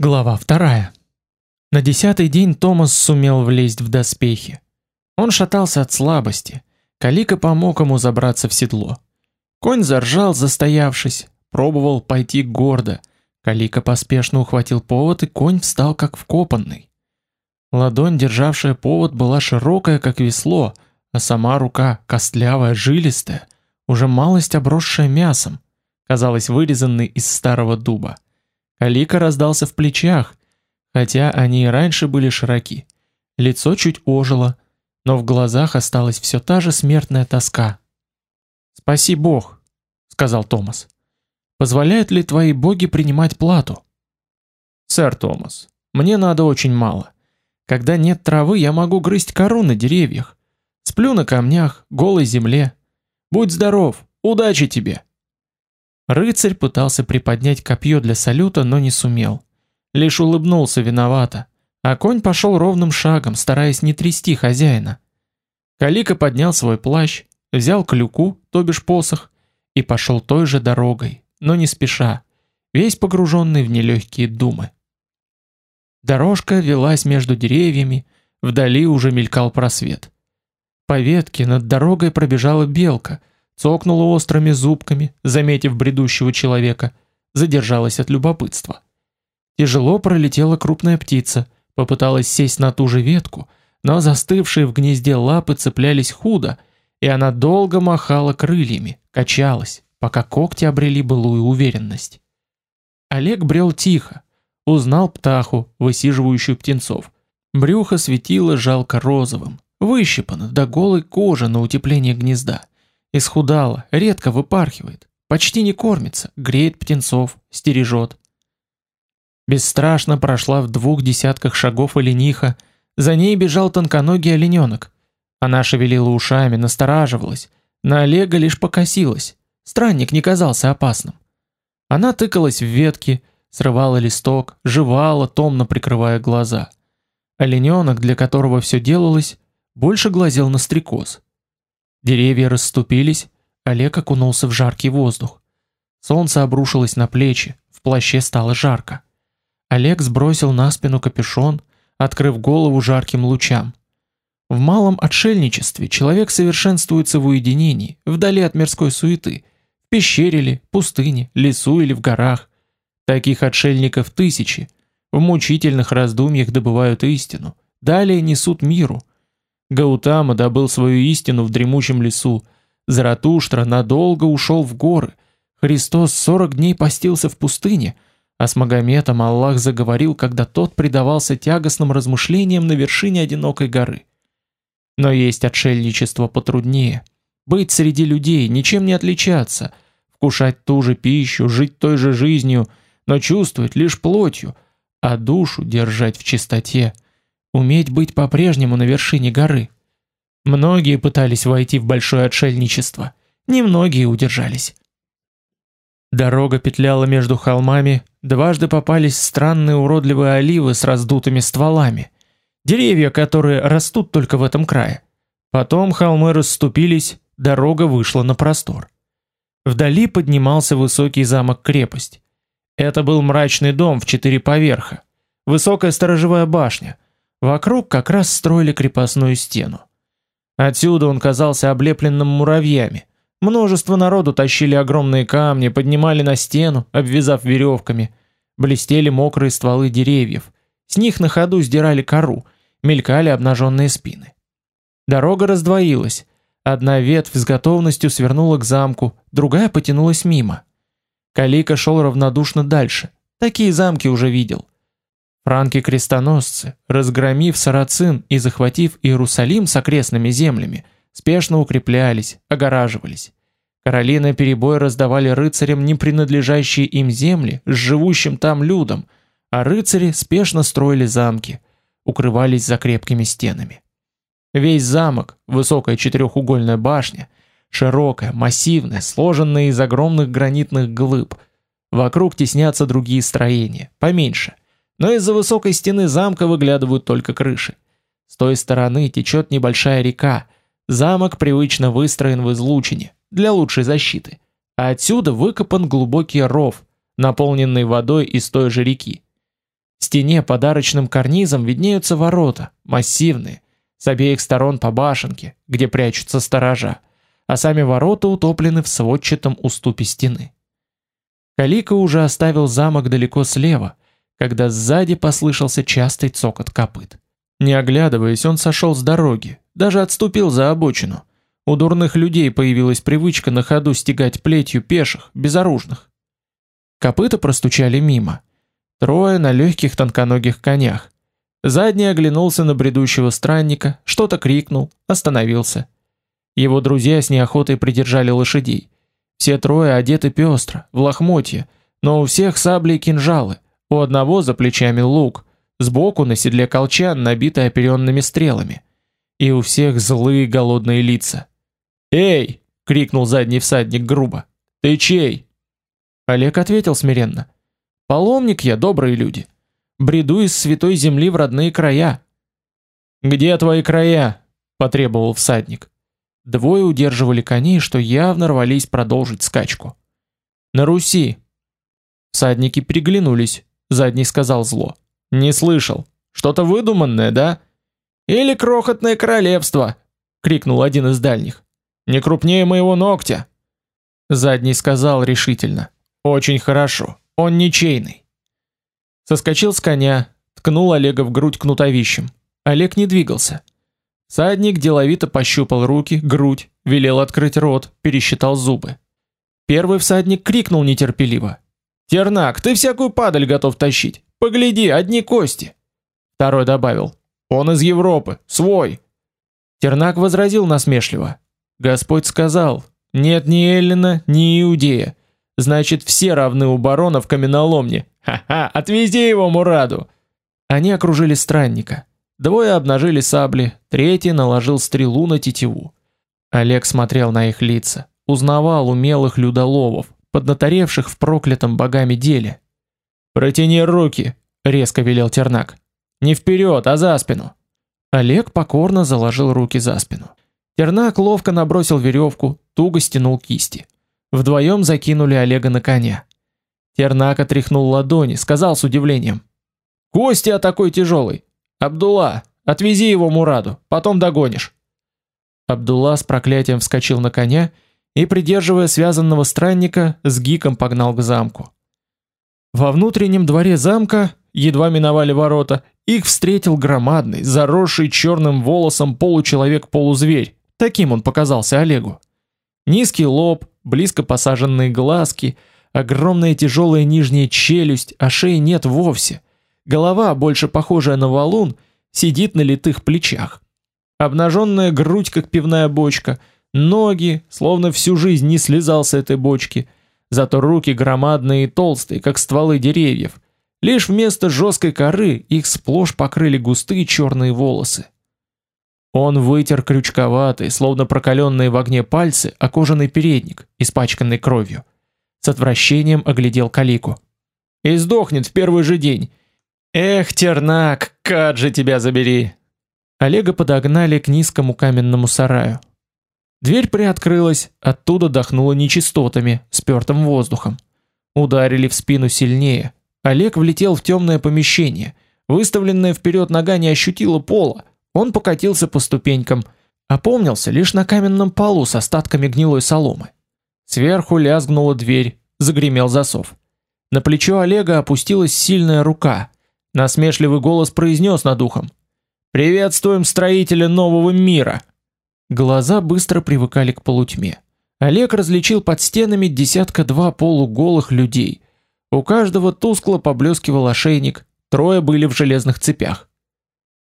Глава вторая. На десятый день Томас сумел влезть в доспехи. Он шатался от слабости. Калика помог ему забраться в седло. Конь заржал, застоявшись, пробовал пойти гордо. Калика поспешно ухватил повод, и конь встал как вкопанный. Ладонь, державшая повод, была широкая, как весло, а сама рука, костлявая, жилистая, уже малость обросшая мясом, казалось вырезанной из старого дуба. Алика раздался в плечах, хотя они и раньше были широки. Лицо чуть ожило, но в глазах осталась все та же смертная тоска. «Спаси Бог», — сказал Томас. «Позволяют ли твои боги принимать плату?» «Сэр Томас, мне надо очень мало. Когда нет травы, я могу грызть кору на деревьях. Сплю на камнях, голой земле. Будь здоров, удачи тебе!» Рыцарь пытался приподнять копье для салюта, но не сумел. Лишь улыбнулся виновато, а конь пошел ровным шагом, стараясь не трясти хозяина. Калика поднял свой плащ, взял клюку, то бишь посох, и пошел той же дорогой, но не спеша, весь погруженный в нелегкие думы. Дорожка велась между деревьями, вдали уже мелькал просвет. По ветке над дорогой пробежала белка — цокнула острыми зубками, заметив бредущего человека, задержалась от любопытства. Тяжело пролетела крупная птица, попыталась сесть на ту же ветку, но застывшие в гнезде лапы цеплялись худо, и она долго махала крыльями, качалась, пока когти обрели былую уверенность. Олег брел тихо, узнал птаху, высиживающую птенцов. Брюхо светило жалко розовым, выщипано до голой кожи на утепление гнезда. Исхудала, редко выпархивает, почти не кормится, греет птенцов, стережет. Бесстрашно прошла в двух десятках шагов олениха, за ней бежал тонконогий олененок. Она шевелила ушами, настораживалась, на Олега лишь покосилась. Странник не казался опасным. Она тыкалась в ветки, срывала листок, жевала, томно прикрывая глаза. Олененок, для которого все делалось, больше глазел на стрекоз. Деревья расступились, Олег окунулся в жаркий воздух. Солнце обрушилось на плечи, в плаще стало жарко. Олег сбросил на спину капюшон, открыв голову жарким лучам. В малом отшельничестве человек совершенствуется в уединении, вдали от мирской суеты, в пещере ли, пустыне, лесу или в горах. Таких отшельников тысячи. В мучительных раздумьях добывают истину, далее несут миру, Гаутама добыл свою истину в дремучем лесу. Заратуштра надолго ушел в горы. Христос сорок дней постился в пустыне, а с Магометом Аллах заговорил, когда тот предавался тягостным размышлениям на вершине одинокой горы. Но есть отшельничество потруднее. Быть среди людей, ничем не отличаться, вкушать ту же пищу, жить той же жизнью, но чувствовать лишь плотью, а душу держать в чистоте – уметь быть по-прежнему на вершине горы. Многие пытались войти в большое отшельничество, немногие удержались. Дорога петляла между холмами, дважды попались странные уродливые оливы с раздутыми стволами, деревья, которые растут только в этом крае. Потом холмы расступились, дорога вышла на простор. Вдали поднимался высокий замок-крепость. Это был мрачный дом в четыре поверха, высокая сторожевая башня — Вокруг как раз строили крепостную стену. Отсюда он казался облепленным муравьями. Множество народу тащили огромные камни, поднимали на стену, обвязав веревками. Блестели мокрые стволы деревьев. С них на ходу сдирали кору, мелькали обнаженные спины. Дорога раздвоилась. Одна ветвь с готовностью свернула к замку, другая потянулась мимо. Калика шел равнодушно дальше. Такие замки уже видел. Франки-крестоносцы, разгромив сарацин и захватив Иерусалим с окрестными землями, спешно укреплялись, огораживались. Короли на перебой раздавали рыцарям не принадлежащие им земли с живущим там людом, а рыцари спешно строили замки, укрывались за крепкими стенами. Весь замок, высокая четырехугольная башня, широкая, массивная, сложенная из огромных гранитных глыб. Вокруг теснятся другие строения, поменьше – но из-за высокой стены замка выглядывают только крыши. С той стороны течет небольшая река. Замок привычно выстроен в излучине для лучшей защиты, а отсюда выкопан глубокий ров, наполненный водой из той же реки. В стене под арочным карнизом виднеются ворота, массивные, с обеих сторон по башенке, где прячутся сторожа, а сами ворота утоплены в сводчатом уступе стены. Калика уже оставил замок далеко слева, когда сзади послышался частый цокот копыт. Не оглядываясь, он сошел с дороги, даже отступил за обочину. У дурных людей появилась привычка на ходу стегать плетью пеших, безоружных. Копыта простучали мимо. Трое на легких тонконогих конях. Задний оглянулся на бредущего странника, что-то крикнул, остановился. Его друзья с неохотой придержали лошадей. Все трое одеты пестро, в лохмотья, но у всех сабли и кинжалы, у одного за плечами лук, сбоку на седле колчан, набитый оперенными стрелами. И у всех злые голодные лица. «Эй!» — крикнул задний всадник грубо. «Ты чей?» Олег ответил смиренно. «Паломник я, добрые люди. Бреду из святой земли в родные края». «Где твои края?» — потребовал всадник. Двое удерживали коней, что явно рвались продолжить скачку. «На Руси!» Всадники переглянулись. Задний сказал зло. «Не слышал. Что-то выдуманное, да?» «Или крохотное королевство!» — крикнул один из дальних. «Не крупнее моего ногтя!» Задний сказал решительно. «Очень хорошо. Он ничейный». Соскочил с коня, ткнул Олега в грудь кнутовищем. Олег не двигался. Садник деловито пощупал руки, грудь, велел открыть рот, пересчитал зубы. Первый всадник крикнул нетерпеливо: "Тернак, ты всякую падаль готов тащить. Погляди, одни кости". Второй добавил: "Он из Европы, свой". Тернак возразил насмешливо: "Господь сказал: нет ни Эллина, ни Иудея. Значит, все равны у барона в каменоломне. Ха-ха, отвези его Мураду". Они окружили странника. Двое обнажили сабли, третий наложил стрелу на тетиву. Олег смотрел на их лица, узнавал умелых людоловов, поднаторевших в проклятом богами деле. "Протяни руки", резко велел Тернак. "Не вперед, а за спину". Олег покорно заложил руки за спину. Тернак ловко набросил веревку, туго стянул кисти. Вдвоем закинули Олега на коня. Тернак отряхнул ладони, сказал с удивлением: "Кости а такой тяжелый. Абдулла, отвези его Мураду, потом догонишь. Абдулла с проклятием вскочил на коня и, придерживая связанного странника, с гиком погнал к замку. Во внутреннем дворе замка, едва миновали ворота, их встретил громадный, заросший черным волосом получеловек-полузверь. Таким он показался Олегу. Низкий лоб, близко посаженные глазки, огромная тяжелая нижняя челюсть, а шеи нет вовсе. Голова, больше похожая на валун, сидит на литых плечах. Обнаженная грудь, как пивная бочка, ноги, словно всю жизнь не слезал с этой бочки, зато руки громадные и толстые, как стволы деревьев. Лишь вместо жесткой коры их сплошь покрыли густые черные волосы. Он вытер крючковатый, словно прокаленные в огне пальцы, о кожаный передник, испачканный кровью. С отвращением оглядел Калику. «И сдохнет в первый же день. Эх, Тернак, как же тебя забери. Олега подогнали к низкому каменному сараю. Дверь приоткрылась, оттуда дохнуло нечистотами, спёртым воздухом. Ударили в спину сильнее. Олег влетел в темное помещение. Выставленная вперед нога не ощутила пола. Он покатился по ступенькам, опомнился лишь на каменном полу с остатками гнилой соломы. Сверху лязгнула дверь, загремел засов. На плечо Олега опустилась сильная рука. Насмешливый голос произнес над ухом: "Приветствуем строителя нового мира". Глаза быстро привыкали к полутьме. Олег различил под стенами десятка два полуголых людей. У каждого тускло поблескивал ошейник, трое были в железных цепях.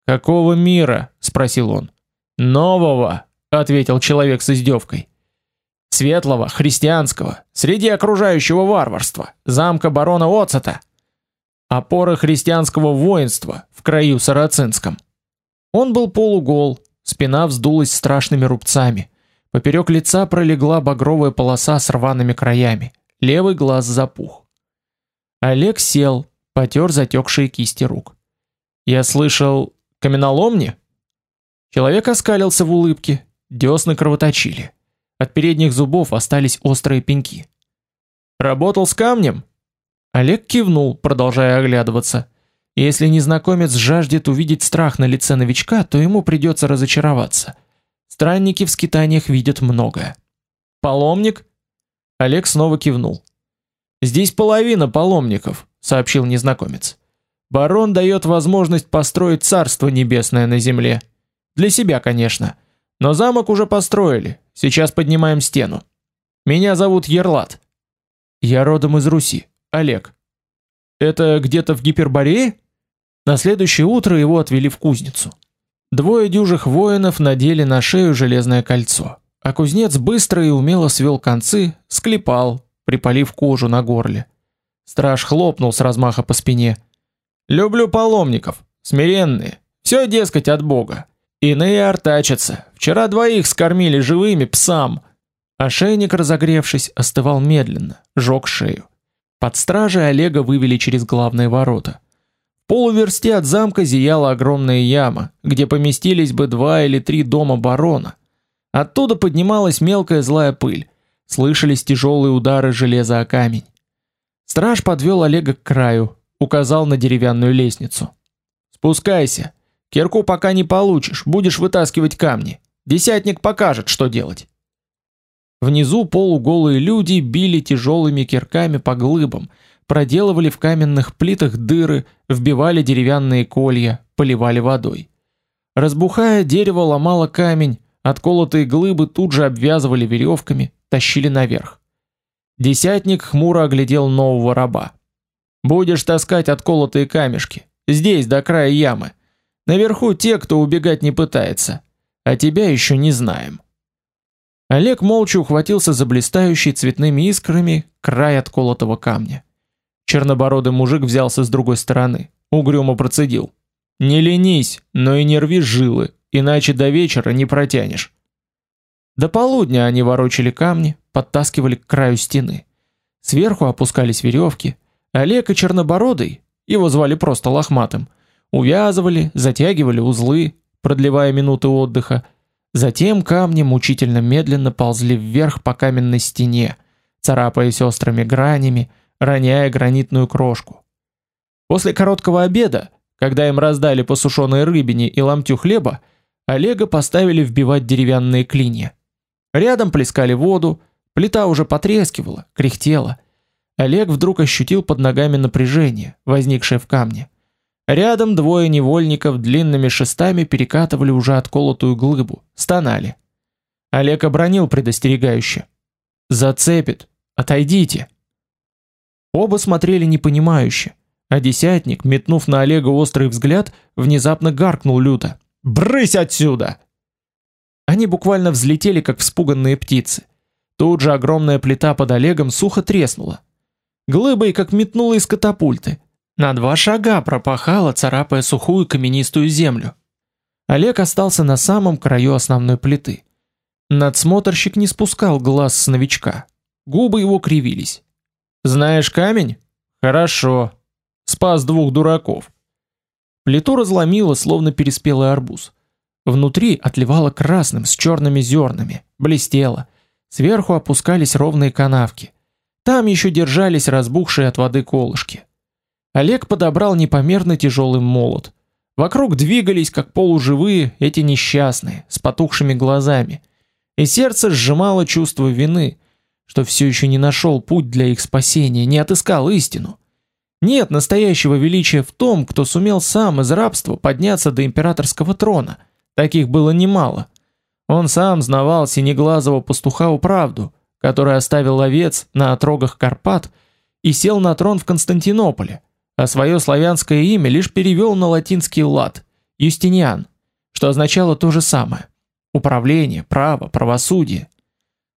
"Какого мира?" спросил он. "Нового", ответил человек с издевкой. "Светлого, христианского, среди окружающего варварства, замка барона Оцета" опора христианского воинства в краю сарацинском. Он был полугол, спина вздулась страшными рубцами, поперек лица пролегла багровая полоса с рваными краями, левый глаз запух. Олег сел, потёр затекшие кисти рук. Я слышал, каменоломни? Человек оскалился в улыбке, десны кровоточили. От передних зубов остались острые пеньки. Работал с камнем? Олег кивнул, продолжая оглядываться. Если незнакомец жаждет увидеть страх на лице новичка, то ему придется разочароваться. Странники в скитаниях видят многое. Паломник? Олег снова кивнул. Здесь половина паломников, сообщил незнакомец. Барон дает возможность построить царство небесное на земле. Для себя, конечно. Но замок уже построили. Сейчас поднимаем стену. Меня зовут Ерлат. Я родом из Руси. Олег. Это где-то в Гиперборее? На следующее утро его отвели в кузницу. Двое дюжих воинов надели на шею железное кольцо, а кузнец быстро и умело свел концы, склепал, припалив кожу на горле. Страж хлопнул с размаха по спине. Люблю паломников, смиренные. Все, дескать, от Бога. Иные артачатся. Вчера двоих скормили живыми псам. Ошейник, разогревшись, остывал медленно, жёг шею. Под стражей Олега вывели через главные ворота. В полуверсте от замка зияла огромная яма, где поместились бы два или три дома барона. Оттуда поднималась мелкая злая пыль. Слышались тяжелые удары железа о камень. Страж подвел Олега к краю, указал на деревянную лестницу. Спускайся. Кирку пока не получишь, будешь вытаскивать камни. Десятник покажет, что делать. Внизу полуголые люди били тяжелыми кирками по глыбам, проделывали в каменных плитах дыры, вбивали деревянные колья, поливали водой. Разбухая, дерево ломало камень, отколотые глыбы тут же обвязывали веревками, тащили наверх. Десятник хмуро оглядел нового раба. Будешь таскать отколотые камешки. Здесь, до края ямы. Наверху те, кто убегать не пытается. А тебя еще не знаем. Олег молча ухватился за блистающий цветными искрами край отколотого камня. Чернобородый мужик взялся с другой стороны, угрюмо процедил: "Не ленись, но и не рви жилы, иначе до вечера не протянешь". До полудня они ворочали камни, подтаскивали к краю стены. Сверху опускались веревки, Олег и Чернобородый, его звали просто Лохматым, увязывали, затягивали узлы, продлевая минуты отдыха. Затем камни мучительно медленно ползли вверх по каменной стене, царапаясь острыми гранями, роняя гранитную крошку. После короткого обеда, когда им раздали по сушеной рыбине и ломтю хлеба, Олега поставили вбивать деревянные клинья. Рядом плескали воду, плита уже потрескивала, кряхтела. Олег вдруг ощутил под ногами напряжение, возникшее в камне. Рядом двое невольников длинными шестами перекатывали уже отколотую глыбу, стонали. Олег обронил предостерегающе: "Зацепит, отойдите". Оба смотрели непонимающе, а десятник, метнув на Олега острый взгляд, внезапно гаркнул люто: "Брысь отсюда!" Они буквально взлетели, как вспуганные птицы. Тут же огромная плита под Олегом сухо треснула глыбой как метнуло из катапульты. На два шага пропахала, царапая сухую каменистую землю. Олег остался на самом краю основной плиты. Надсмотрщик не спускал глаз с новичка. Губы его кривились. Знаешь камень? Хорошо. Спас двух дураков. Плиту разломило, словно переспелый арбуз. Внутри отливало красным с черными зернами, блестело. Сверху опускались ровные канавки. Там еще держались разбухшие от воды колышки. Олег подобрал непомерно тяжелый молот. Вокруг двигались, как полуживые, эти несчастные, с потухшими глазами. И сердце сжимало чувство вины, что все еще не нашел путь для их спасения, не отыскал истину. Нет настоящего величия в том, кто сумел сам из рабства подняться до императорского трона. Таких было немало. Он сам знавал синеглазого пастуха у правду, который оставил овец на отрогах Карпат и сел на трон в Константинополе, а свое славянское имя лишь перевел на латинский лад Юстиниан, что означало то же самое: управление, право, правосудие.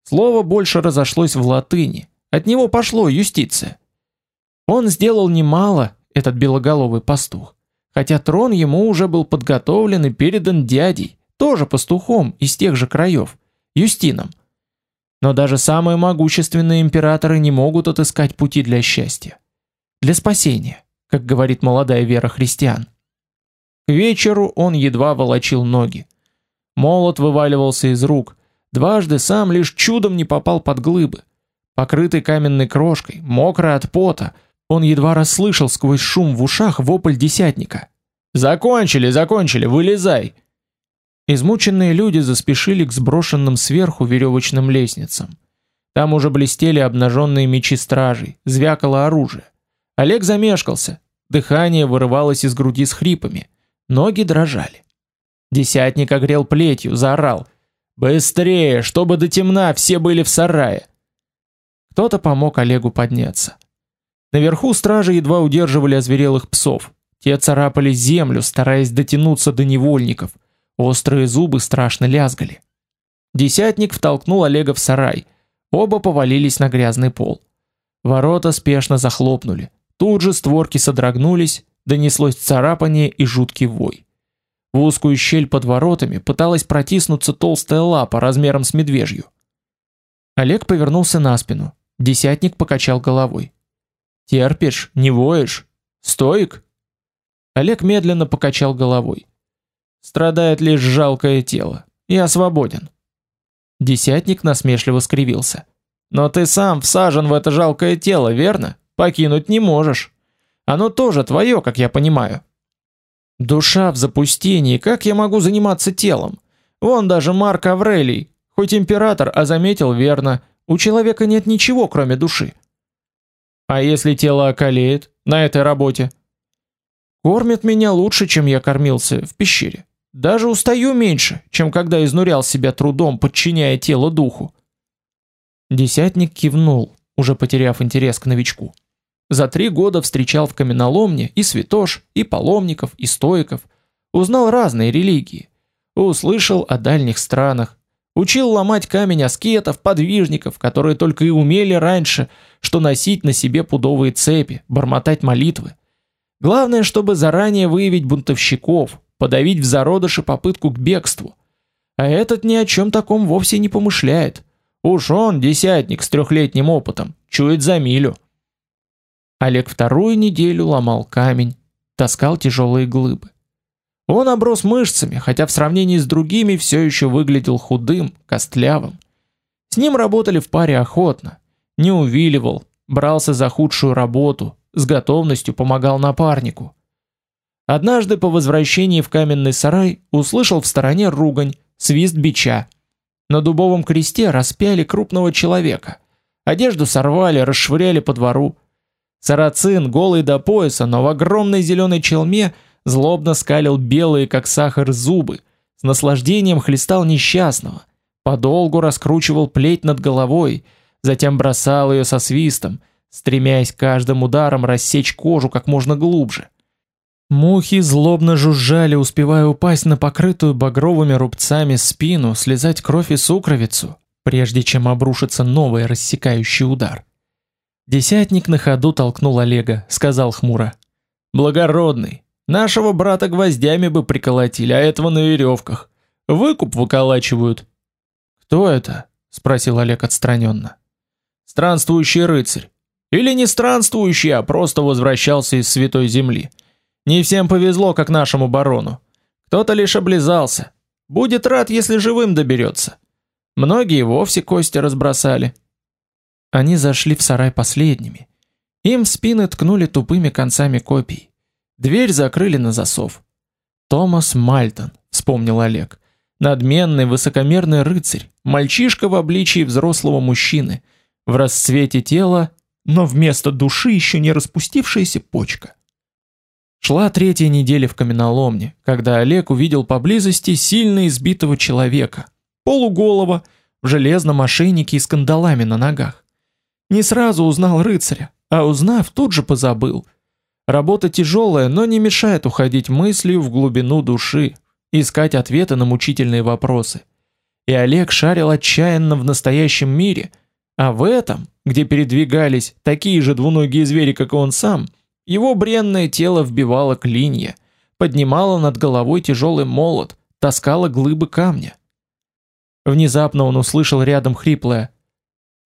Слово больше разошлось в латыни. От него пошло юстиция. Он сделал немало, этот белоголовый пастух, хотя трон ему уже был подготовлен и передан дядей, тоже пастухом из тех же краев, Юстином. Но даже самые могущественные императоры не могут отыскать пути для счастья, для спасения, как говорит молодая вера христиан. К вечеру он едва волочил ноги. Молот вываливался из рук. Дважды сам лишь чудом не попал под глыбы. Покрытый каменной крошкой, мокрый от пота, Он едва расслышал сквозь шум в ушах вопль десятника. «Закончили, закончили, вылезай!» Измученные люди заспешили к сброшенным сверху веревочным лестницам. Там уже блестели обнаженные мечи стражей, звякало оружие. Олег замешкался, дыхание вырывалось из груди с хрипами, ноги дрожали. Десятник огрел плетью, заорал: "Быстрее, чтобы до темна все были в сарае!" Кто-то помог Олегу подняться. Наверху стражи едва удерживали озверелых псов. Те царапали землю, стараясь дотянуться до невольников. Острые зубы страшно лязгали. Десятник втолкнул Олега в сарай. Оба повалились на грязный пол. Ворота спешно захлопнули. Тут же створки содрогнулись, донеслось царапание и жуткий вой. В узкую щель под воротами пыталась протиснуться толстая лапа размером с медвежью. Олег повернулся на спину. Десятник покачал головой. Терпишь, не воешь? Стоик? Олег медленно покачал головой. Страдает лишь жалкое тело. Я свободен. Десятник насмешливо скривился. Но ты сам всажен в это жалкое тело, верно? Покинуть не можешь. Оно тоже твое, как я понимаю. Душа в запустении, как я могу заниматься телом? Вон даже Марк Аврелий, хоть император, а заметил верно, у человека нет ничего, кроме души. А если тело околеет на этой работе? Кормят меня лучше, чем я кормился в пещере. Даже устаю меньше, чем когда изнурял себя трудом, подчиняя тело духу. Десятник кивнул, уже потеряв интерес к новичку. За три года встречал в каменоломне и святош, и паломников, и стоиков, узнал разные религии, услышал о дальних странах, Учил ломать камень аскетов, подвижников, которые только и умели раньше, что носить на себе пудовые цепи, бормотать молитвы. Главное, чтобы заранее выявить бунтовщиков, подавить в зародыше попытку к бегству. А этот ни о чем таком вовсе не помышляет. Уж он, десятник с трехлетним опытом, чует за милю. Олег вторую неделю ломал камень, таскал тяжелые глыбы. Он оброс мышцами, хотя в сравнении с другими все еще выглядел худым, костлявым. С ним работали в паре охотно. Не увиливал, брался за худшую работу, с готовностью помогал напарнику. Однажды по возвращении в каменный сарай услышал в стороне ругань, свист бича. На дубовом кресте распяли крупного человека. Одежду сорвали, расшвыряли по двору. Сарацин, голый до пояса, но в огромной зеленой челме – злобно скалил белые как сахар зубы, с наслаждением хлестал несчастного, подолгу раскручивал плеть над головой, затем бросал ее со свистом, стремясь каждым ударом рассечь кожу как можно глубже. Мухи злобно жужжали, успевая упасть на покрытую багровыми рубцами спину, слезать кровь и сукровицу, прежде чем обрушится новый рассекающий удар. Десятник на ходу толкнул Олега, сказал хмуро: "Благородный, Нашего брата гвоздями бы приколотили, а этого на веревках. Выкуп выколачивают. Кто это? спросил Олег отстраненно. Странствующий рыцарь. Или не странствующий, а просто возвращался из святой земли. Не всем повезло, как нашему барону. Кто-то лишь облизался. Будет рад, если живым доберется. Многие вовсе кости разбросали. Они зашли в сарай последними. Им в спины ткнули тупыми концами копий. Дверь закрыли на засов. Томас Мальтон, вспомнил Олег. Надменный, высокомерный рыцарь, мальчишка в обличии взрослого мужчины, в расцвете тела, но вместо души еще не распустившаяся почка. Шла третья неделя в каменоломне, когда Олег увидел поблизости сильно избитого человека, полуголого, в железном ошейнике и с кандалами на ногах. Не сразу узнал рыцаря, а узнав, тут же позабыл – Работа тяжелая, но не мешает уходить мыслью в глубину души, искать ответы на мучительные вопросы. И Олег шарил отчаянно в настоящем мире, а в этом, где передвигались такие же двуногие звери, как и он сам, его бренное тело вбивало клинья, поднимало над головой тяжелый молот, таскало глыбы камня. Внезапно он услышал рядом хриплое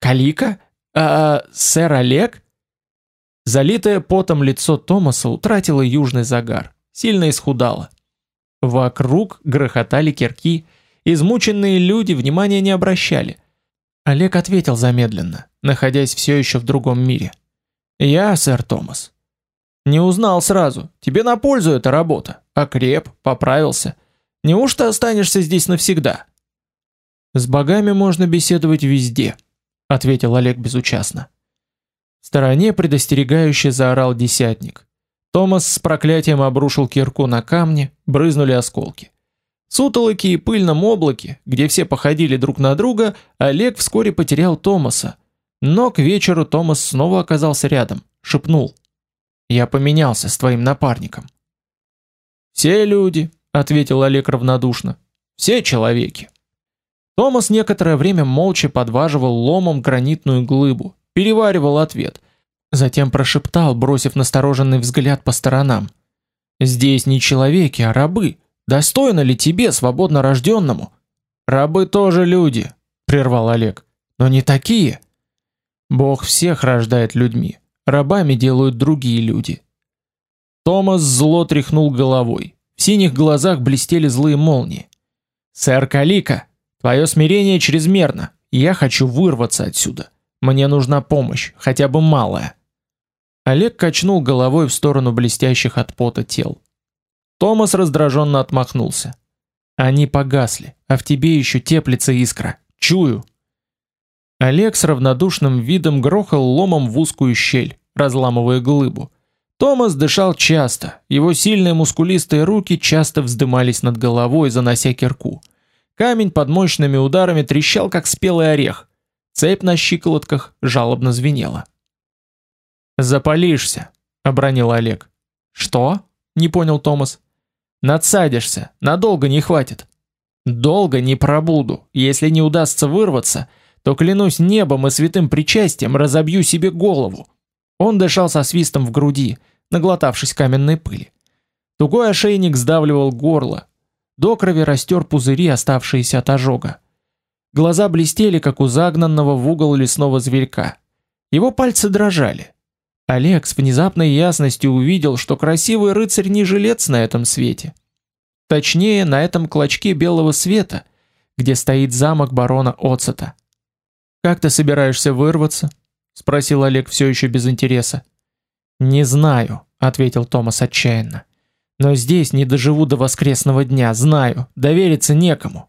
«Калика? А, сэр Олег?» Залитое потом лицо Томаса утратило южный загар, сильно исхудало. Вокруг грохотали кирки, измученные люди внимания не обращали. Олег ответил замедленно, находясь все еще в другом мире. Я, сэр Томас. Не узнал сразу. Тебе на пользу эта работа. Окреп, поправился. Неужто останешься здесь навсегда? С богами можно беседовать везде, ответил Олег безучастно. В стороне предостерегающе заорал десятник. Томас с проклятием обрушил кирку на камни, брызнули осколки. В и пыльном облаке, где все походили друг на друга, Олег вскоре потерял Томаса. Но к вечеру Томас снова оказался рядом, шепнул: "Я поменялся с твоим напарником". "Все люди", ответил Олег равнодушно. "Все человеки". Томас некоторое время молча подваживал ломом гранитную глыбу, переваривал ответ, затем прошептал, бросив настороженный взгляд по сторонам: "Здесь не человеки, а рабы. Достойно ли тебе, свободно рожденному? Рабы тоже люди", прервал Олег. "Но не такие. Бог всех рождает людьми. Рабами делают другие люди". Томас зло тряхнул головой. В синих глазах блестели злые молнии. "Сэр Калика, Твое смирение чрезмерно. Я хочу вырваться отсюда. Мне нужна помощь, хотя бы малая. Олег качнул головой в сторону блестящих от пота тел. Томас раздраженно отмахнулся. Они погасли, а в тебе еще теплится искра. Чую. Олег с равнодушным видом грохал ломом в узкую щель, разламывая глыбу. Томас дышал часто, его сильные мускулистые руки часто вздымались над головой, занося кирку. Камень под мощными ударами трещал как спелый орех. Цепь на щиколотках жалобно звенела. Запалишься, обронил Олег. Что? Не понял Томас. Надсадишься, надолго не хватит. Долго не пробуду. Если не удастся вырваться, то клянусь небом и святым причастием разобью себе голову. Он дышал со свистом в груди, наглотавшись каменной пыли. Тугой ошейник сдавливал горло, до крови растер пузыри, оставшиеся от ожога. Глаза блестели, как у загнанного в угол лесного зверька. Его пальцы дрожали. Олег с внезапной ясностью увидел, что красивый рыцарь не жилец на этом свете. Точнее, на этом клочке белого света, где стоит замок барона Оцета. «Как ты собираешься вырваться?» — спросил Олег все еще без интереса. «Не знаю», — ответил Томас отчаянно. Но здесь не доживу до воскресного дня, знаю, довериться некому.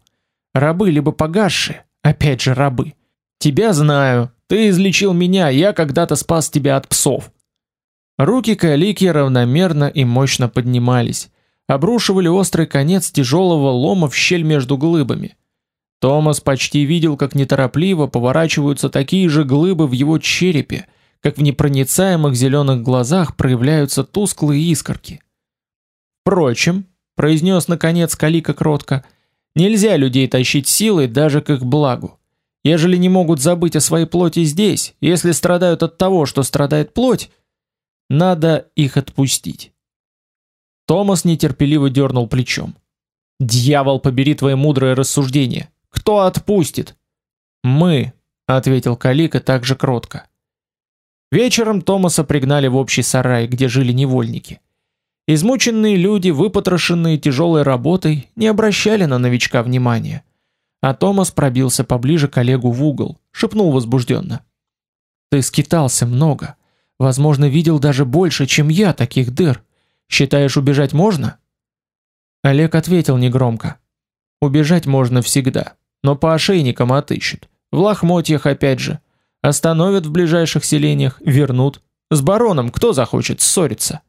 Рабы либо погасшие, опять же рабы. Тебя знаю, ты излечил меня, я когда-то спас тебя от псов. Руки Калики равномерно и мощно поднимались, обрушивали острый конец тяжелого лома в щель между глыбами. Томас почти видел, как неторопливо поворачиваются такие же глыбы в его черепе, как в непроницаемых зеленых глазах проявляются тусклые искорки. Впрочем, произнес наконец Калика кротко, нельзя людей тащить силой даже к их благу. Ежели не могут забыть о своей плоти здесь, если страдают от того, что страдает плоть, надо их отпустить. Томас нетерпеливо дернул плечом. Дьявол побери твои мудрые рассуждения. Кто отпустит? Мы, ответил Калика также кротко. Вечером Томаса пригнали в общий сарай, где жили невольники. Измученные люди, выпотрошенные тяжелой работой, не обращали на новичка внимания. А Томас пробился поближе к Олегу в угол, шепнул возбужденно. «Ты скитался много. Возможно, видел даже больше, чем я таких дыр. Считаешь, убежать можно?» Олег ответил негромко. «Убежать можно всегда, но по ошейникам отыщут. В лохмотьях опять же. Остановят в ближайших селениях, вернут. С бароном кто захочет ссориться?»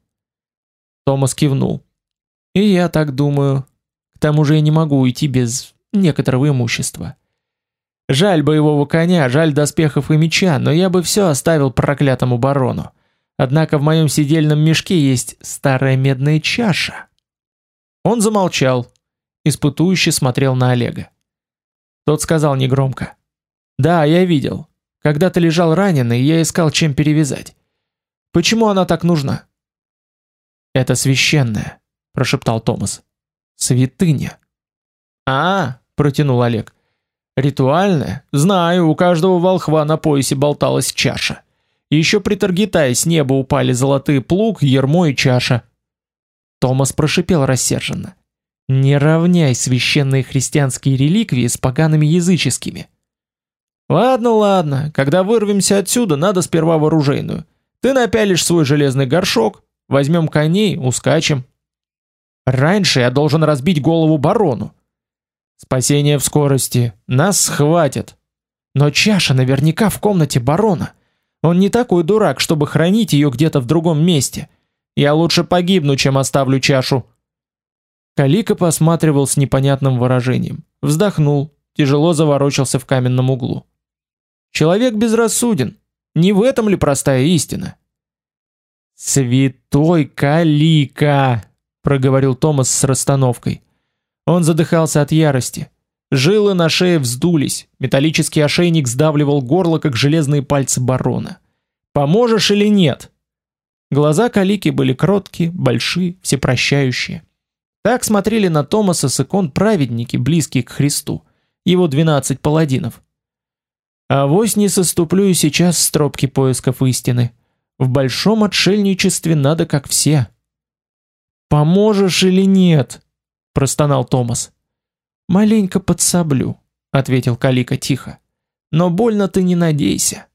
Томас кивнул. И я так думаю. К тому же я не могу уйти без некоторого имущества. Жаль боевого коня, жаль доспехов и меча, но я бы все оставил проклятому барону. Однако в моем сидельном мешке есть старая медная чаша. Он замолчал, испытующе смотрел на Олега. Тот сказал негромко: "Да, я видел. Когда ты лежал раненый, я искал чем перевязать. Почему она так нужна?" Это священное, прошептал Томас. Святыня. А, протянул Олег. Ритуальное? Знаю, у каждого волхва на поясе болталась чаша. Еще при Таргитае с неба упали золотые плуг, ермо и чаша. Томас прошипел рассерженно: "Не равняй священные христианские реликвии с погаными языческими". Ладно, ладно, когда вырвемся отсюда, надо сперва в оружейную. Ты напялишь свой железный горшок, возьмем коней, ускачем. Раньше я должен разбить голову барону. Спасение в скорости. Нас схватят. Но чаша наверняка в комнате барона. Он не такой дурак, чтобы хранить ее где-то в другом месте. Я лучше погибну, чем оставлю чашу. Калика посматривал с непонятным выражением, вздохнул, тяжело заворочился в каменном углу. Человек безрассуден. Не в этом ли простая истина? Святой Калика, проговорил Томас с расстановкой. Он задыхался от ярости. Жилы на шее вздулись, металлический ошейник сдавливал горло, как железные пальцы барона. Поможешь или нет? Глаза Калики были кроткие, большие, всепрощающие. Так смотрели на Томаса с икон праведники, близкие к Христу, его двенадцать паладинов. А вось не соступлю и сейчас с тропки поисков истины. В большом отшельничестве надо как все. Поможешь или нет? простонал Томас. Маленько подсоблю, ответил Калика тихо. Но больно ты не надейся.